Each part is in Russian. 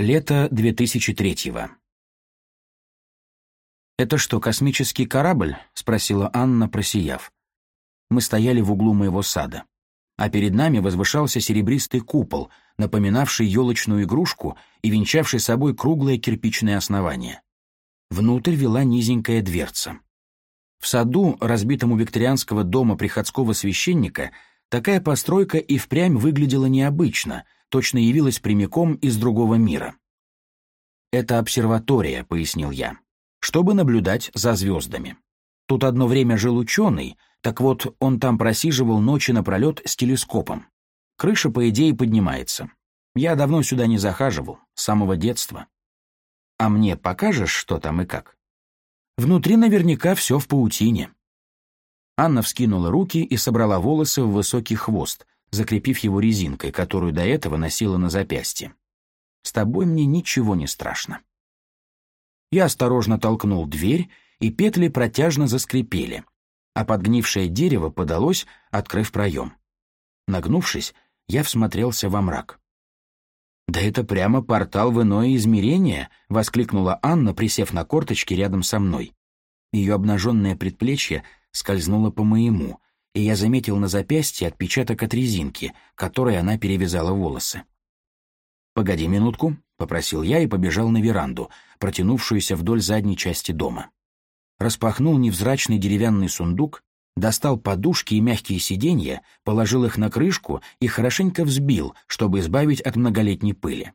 Лето 2003-го. «Это что, космический корабль?» — спросила Анна, просияв. Мы стояли в углу моего сада, а перед нами возвышался серебристый купол, напоминавший елочную игрушку и венчавший собой круглое кирпичное основание. Внутрь вела низенькая дверца. В саду, разбитом у викторианского дома приходского священника, такая постройка и впрямь выглядела необычно — точно явилась прямиком из другого мира. «Это обсерватория», — пояснил я, — «чтобы наблюдать за звездами. Тут одно время жил ученый, так вот он там просиживал ночи напролет с телескопом. Крыша, по идее, поднимается. Я давно сюда не захаживал, с самого детства. А мне покажешь, что там и как?» «Внутри наверняка все в паутине». Анна вскинула руки и собрала волосы в высокий хвост — закрепив его резинкой, которую до этого носила на запястье. «С тобой мне ничего не страшно». Я осторожно толкнул дверь, и петли протяжно заскрипели, а подгнившее дерево подалось, открыв проем. Нагнувшись, я всмотрелся во мрак. «Да это прямо портал в иное измерение!» — воскликнула Анна, присев на корточки рядом со мной. Ее обнаженное предплечье скользнуло по моему — и я заметил на запястье отпечаток от резинки, которой она перевязала волосы. «Погоди минутку», — попросил я и побежал на веранду, протянувшуюся вдоль задней части дома. Распахнул невзрачный деревянный сундук, достал подушки и мягкие сиденья, положил их на крышку и хорошенько взбил, чтобы избавить от многолетней пыли.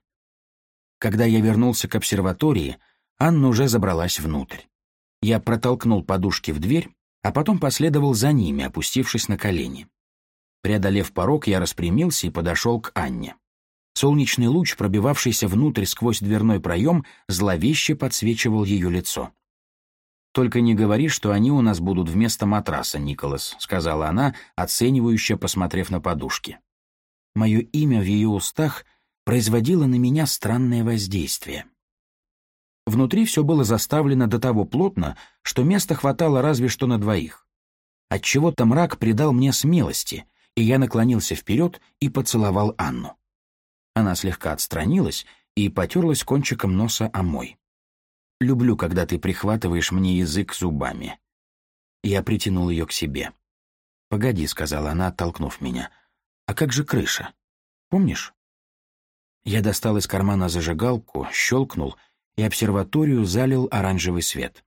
Когда я вернулся к обсерватории, Анна уже забралась внутрь. Я протолкнул подушки в дверь, а потом последовал за ними, опустившись на колени. Преодолев порог, я распрямился и подошел к Анне. Солнечный луч, пробивавшийся внутрь сквозь дверной проем, зловеще подсвечивал ее лицо. «Только не говори, что они у нас будут вместо матраса, Николас», — сказала она, оценивающе посмотрев на подушки. Мое имя в ее устах производило на меня странное воздействие. Внутри все было заставлено до того плотно, что места хватало разве что на двоих. Отчего-то мрак придал мне смелости, и я наклонился вперед и поцеловал Анну. Она слегка отстранилась и потерлась кончиком носа о мой. «Люблю, когда ты прихватываешь мне язык зубами». Я притянул ее к себе. «Погоди», — сказала она, оттолкнув меня. «А как же крыша? Помнишь?» Я достал из кармана зажигалку, щелкнул — и обсерваторию залил оранжевый свет.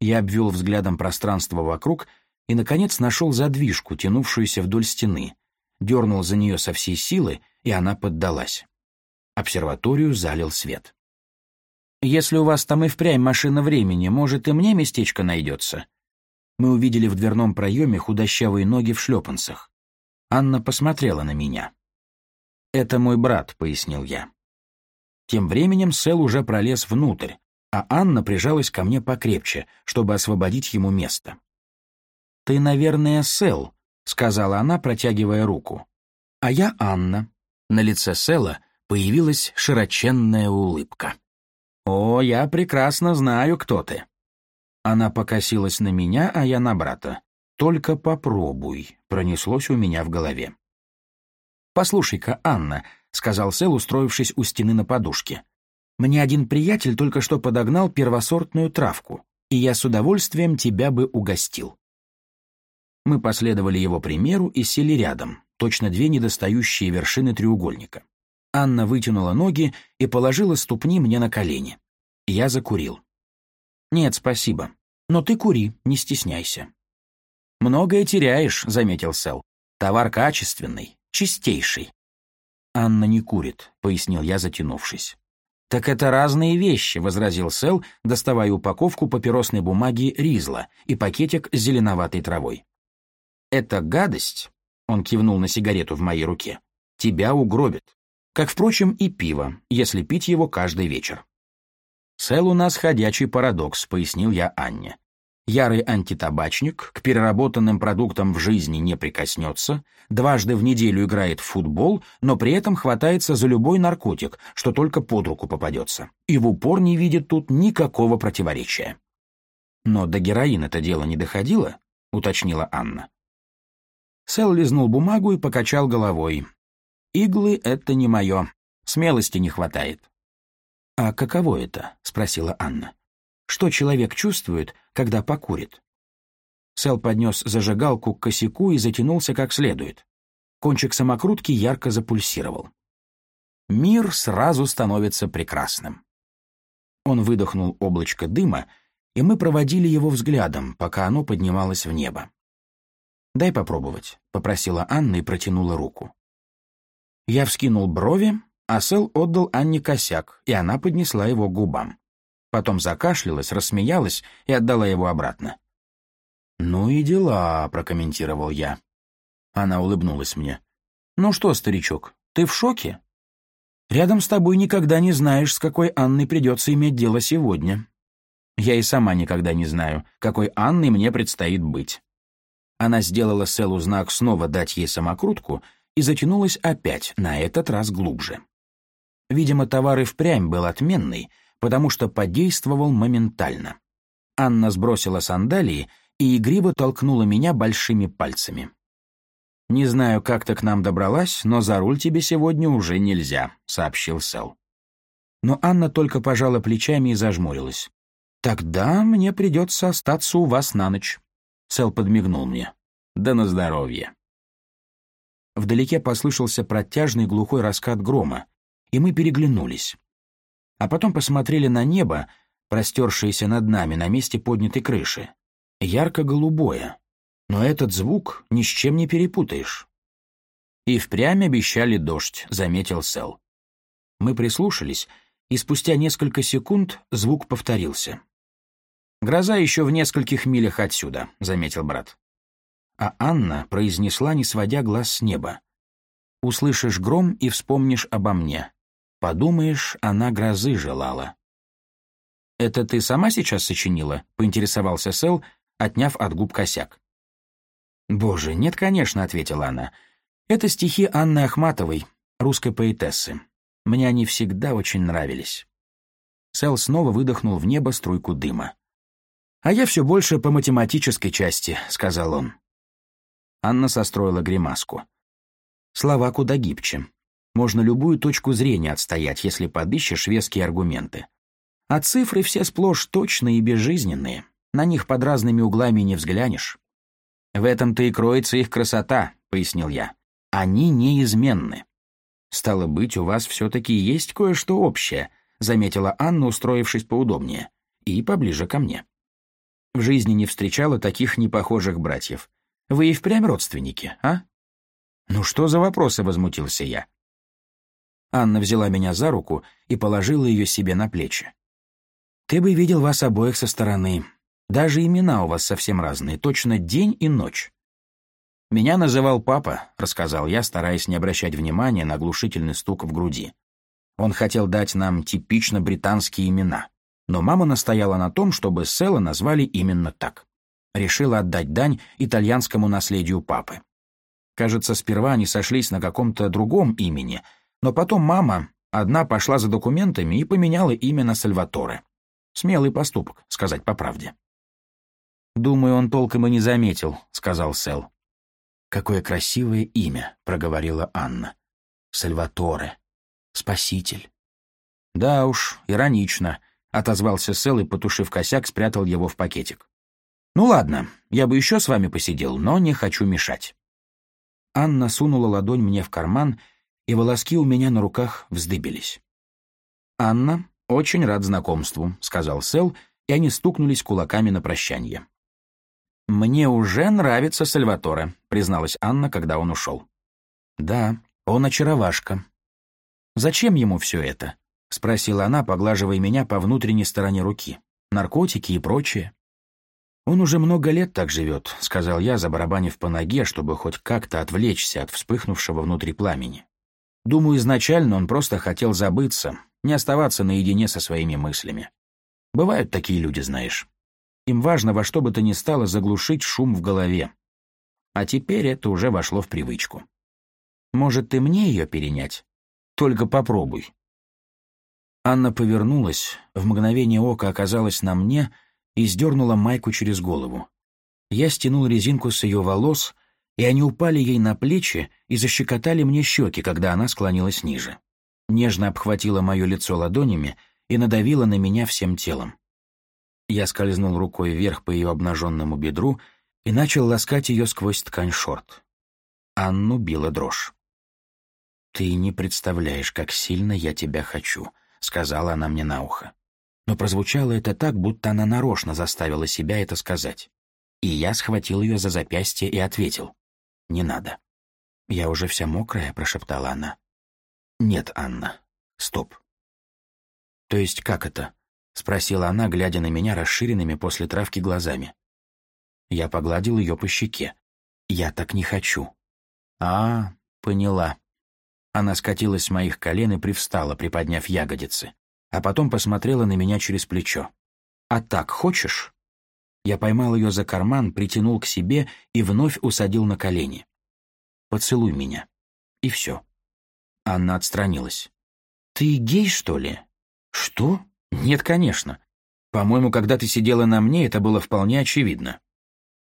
Я обвел взглядом пространство вокруг и, наконец, нашел задвижку, тянувшуюся вдоль стены, дернул за нее со всей силы, и она поддалась. Обсерваторию залил свет. «Если у вас там и впрямь машина времени, может, и мне местечко найдется?» Мы увидели в дверном проеме худощавые ноги в шлепанцах. Анна посмотрела на меня. «Это мой брат», — пояснил я. Тем временем Сэл уже пролез внутрь, а Анна прижалась ко мне покрепче, чтобы освободить ему место. «Ты, наверное, Сэл», — сказала она, протягивая руку. «А я Анна». На лице Сэла появилась широченная улыбка. «О, я прекрасно знаю, кто ты». Она покосилась на меня, а я на брата. «Только попробуй», — пронеслось у меня в голове. «Послушай-ка, Анна», — сказал Сэл, устроившись у стены на подушке. «Мне один приятель только что подогнал первосортную травку, и я с удовольствием тебя бы угостил». Мы последовали его примеру и сели рядом, точно две недостающие вершины треугольника. Анна вытянула ноги и положила ступни мне на колени. Я закурил. «Нет, спасибо. Но ты кури, не стесняйся». «Многое теряешь», — заметил Сэл. «Товар качественный, чистейший. Анна не курит», — пояснил я, затянувшись. «Так это разные вещи», — возразил Сэл, доставая упаковку папиросной бумаги «Ризла» и пакетик с зеленоватой травой. Это гадость», — он кивнул на сигарету в моей руке, — «тебя угробит. Как, впрочем, и пиво, если пить его каждый вечер». «Сэл у нас ходячий парадокс», — пояснил я Анне ярый антитабачник, к переработанным продуктам в жизни не прикоснется, дважды в неделю играет в футбол, но при этом хватается за любой наркотик, что только под руку попадется, и в упор не видит тут никакого противоречия. «Но до героина это дело не доходило», — уточнила Анна. Сэл лизнул бумагу и покачал головой. «Иглы — это не мое. Смелости не хватает». «А каково это?» — спросила Анна. «Что человек чувствует, когда покурит. Сэл поднес зажигалку к косяку и затянулся как следует. Кончик самокрутки ярко запульсировал. Мир сразу становится прекрасным. Он выдохнул облачко дыма, и мы проводили его взглядом, пока оно поднималось в небо. «Дай попробовать», — попросила Анна и протянула руку. Я вскинул брови, а Сэл отдал Анне косяк, и она поднесла его губам потом закашлялась, рассмеялась и отдала его обратно. «Ну и дела», — прокомментировал я. Она улыбнулась мне. «Ну что, старичок, ты в шоке? Рядом с тобой никогда не знаешь, с какой Анной придется иметь дело сегодня. Я и сама никогда не знаю, какой Анной мне предстоит быть». Она сделала Селу знак снова дать ей самокрутку и затянулась опять, на этот раз глубже. Видимо, товар и впрямь был отменный — потому что подействовал моментально. Анна сбросила сандалии и игриво толкнула меня большими пальцами. «Не знаю, как ты к нам добралась, но за руль тебе сегодня уже нельзя», — сообщил Сэл. Но Анна только пожала плечами и зажмурилась. «Тогда мне придется остаться у вас на ночь», — Сэл подмигнул мне. «Да на здоровье». Вдалеке послышался протяжный глухой раскат грома, и мы переглянулись а потом посмотрели на небо, простершееся над нами на месте поднятой крыши. Ярко-голубое. Но этот звук ни с чем не перепутаешь. «И впрямь обещали дождь», — заметил Сэл. Мы прислушались, и спустя несколько секунд звук повторился. «Гроза еще в нескольких милях отсюда», — заметил брат. А Анна произнесла, не сводя глаз с неба. «Услышишь гром и вспомнишь обо мне. Подумаешь, она грозы желала. «Это ты сама сейчас сочинила?» — поинтересовался Сэл, отняв от губ косяк. «Боже, нет, конечно», — ответила она. «Это стихи Анны Ахматовой, русской поэтессы. Мне они всегда очень нравились». Сэл снова выдохнул в небо струйку дыма. «А я все больше по математической части», — сказал он. Анна состроила гримаску. «Слова куда гибче. Можно любую точку зрения отстоять, если подыщешь веские аргументы. А цифры все сплошь точные и безжизненные. На них под разными углами не взглянешь. «В этом-то и кроется их красота», — пояснил я. «Они неизменны». «Стало быть, у вас все-таки есть кое-что общее», — заметила Анна, устроившись поудобнее. «И поближе ко мне». В жизни не встречала таких непохожих братьев. Вы и впрямь родственники, а?» «Ну что за вопросы?» — возмутился я. Анна взяла меня за руку и положила ее себе на плечи. «Ты бы видел вас обоих со стороны. Даже имена у вас совсем разные, точно день и ночь». «Меня называл папа», — рассказал я, стараясь не обращать внимания на глушительный стук в груди. Он хотел дать нам типично британские имена, но мама настояла на том, чтобы Села назвали именно так. Решила отдать дань итальянскому наследию папы. Кажется, сперва они сошлись на каком-то другом имени — но потом мама одна пошла за документами и поменяла имя на Сальваторе. Смелый поступок, сказать по правде. «Думаю, он толком и не заметил», — сказал Сэл. «Какое красивое имя», — проговорила Анна. «Сальваторе. Спаситель». «Да уж, иронично», — отозвался Сэл и, потушив косяк, спрятал его в пакетик. «Ну ладно, я бы еще с вами посидел, но не хочу мешать». Анна сунула ладонь мне в карман — и волоски у меня на руках вздыбились. «Анна, очень рад знакомству», — сказал Сэл, и они стукнулись кулаками на прощание. «Мне уже нравится Сальваторе», — призналась Анна, когда он ушел. «Да, он очаровашка». «Зачем ему все это?» — спросила она, поглаживая меня по внутренней стороне руки. «Наркотики и прочее». «Он уже много лет так живет», — сказал я, забарабанив по ноге, чтобы хоть как-то отвлечься от вспыхнувшего внутри пламени. Думаю, изначально он просто хотел забыться, не оставаться наедине со своими мыслями. Бывают такие люди, знаешь. Им важно во что бы то ни стало заглушить шум в голове. А теперь это уже вошло в привычку. Может, ты мне ее перенять? Только попробуй. Анна повернулась, в мгновение ока оказалась на мне и сдернула майку через голову. Я стянул резинку с ее волос — и они упали ей на плечи и защекотали мне щеки, когда она склонилась ниже. Нежно обхватила мое лицо ладонями и надавила на меня всем телом. Я скользнул рукой вверх по ее обнаженному бедру и начал ласкать ее сквозь ткань шорт. Анну била дрожь. «Ты не представляешь, как сильно я тебя хочу», — сказала она мне на ухо. Но прозвучало это так, будто она нарочно заставила себя это сказать. И я схватил ее за запястье и ответил. «Не надо». «Я уже вся мокрая», — прошептала она. «Нет, Анна. Стоп». «То есть как это?» — спросила она, глядя на меня расширенными после травки глазами. Я погладил ее по щеке. «Я так не хочу». «А, поняла». Она скатилась с моих колен и привстала, приподняв ягодицы, а потом посмотрела на меня через плечо. «А так хочешь?» Я поймал ее за карман, притянул к себе и вновь усадил на колени. «Поцелуй меня». И все. Анна отстранилась. «Ты гей, что ли?» «Что? Нет, конечно. По-моему, когда ты сидела на мне, это было вполне очевидно.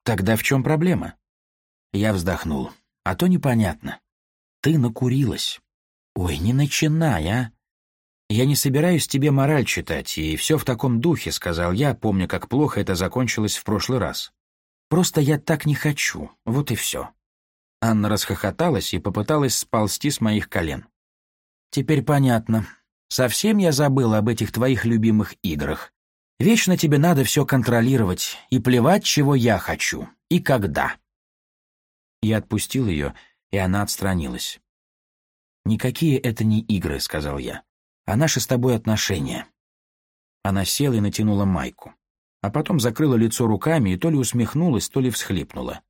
Тогда в чем проблема?» Я вздохнул. «А то непонятно. Ты накурилась». «Ой, не начинай, а!» «Я не собираюсь тебе мораль читать, и все в таком духе», — сказал я, помня, как плохо это закончилось в прошлый раз. «Просто я так не хочу, вот и все». Анна расхохоталась и попыталась сползти с моих колен. «Теперь понятно. Совсем я забыл об этих твоих любимых играх. Вечно тебе надо все контролировать, и плевать, чего я хочу, и когда». Я отпустил ее, и она отстранилась. «Никакие это не игры», — сказал я а наши с тобой отношения». Она села и натянула майку, а потом закрыла лицо руками и то ли усмехнулась, то ли всхлипнула.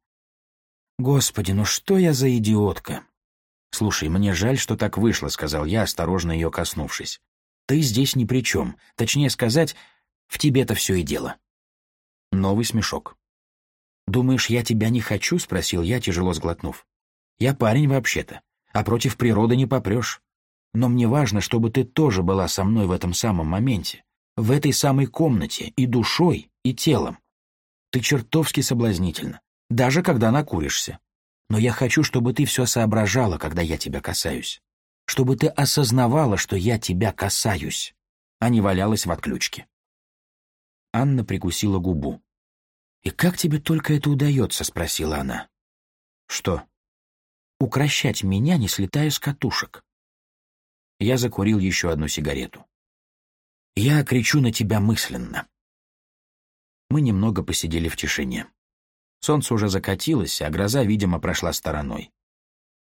«Господи, ну что я за идиотка!» «Слушай, мне жаль, что так вышло», — сказал я, осторожно ее коснувшись. «Ты здесь ни при чем. Точнее сказать, в тебе-то все и дело». Новый смешок. «Думаешь, я тебя не хочу?» — спросил я, тяжело сглотнув. «Я парень вообще-то, а против природы не попрешь но мне важно, чтобы ты тоже была со мной в этом самом моменте, в этой самой комнате и душой, и телом. Ты чертовски соблазнительна, даже когда накуришься. Но я хочу, чтобы ты все соображала, когда я тебя касаюсь. Чтобы ты осознавала, что я тебя касаюсь, а не валялась в отключке. Анна прикусила губу. «И как тебе только это удается?» — спросила она. «Что?» «Укращать меня, не слетая с катушек. Я закурил еще одну сигарету. «Я кричу на тебя мысленно». Мы немного посидели в тишине. Солнце уже закатилось, а гроза, видимо, прошла стороной.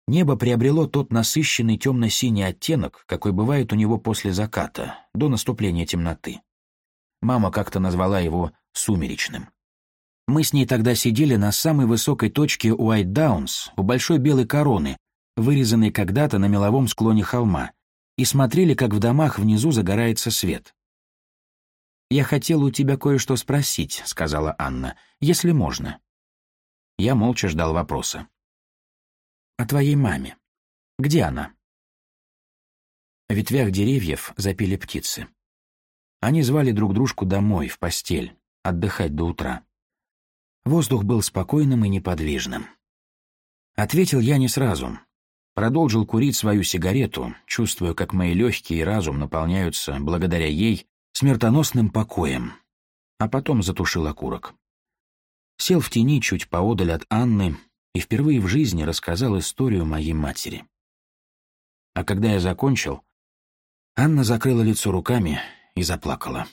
Небо приобрело тот насыщенный темно-синий оттенок, какой бывает у него после заката, до наступления темноты. Мама как-то назвала его «сумеречным». Мы с ней тогда сидели на самой высокой точке Уайт-Даунс, у большой белой короны, вырезанной когда-то на меловом склоне холма, и смотрели, как в домах внизу загорается свет. «Я хотела у тебя кое-что спросить», — сказала Анна, — «если можно». Я молча ждал вопроса. «О твоей маме. Где она?» В ветвях деревьев запели птицы. Они звали друг дружку домой, в постель, отдыхать до утра. Воздух был спокойным и неподвижным. Ответил я не сразу, Продолжил курить свою сигарету, чувствуя, как мои легкие и разум наполняются, благодаря ей, смертоносным покоем. А потом затушил окурок. Сел в тени чуть поодаль от Анны и впервые в жизни рассказал историю моей матери. А когда я закончил, Анна закрыла лицо руками и заплакала.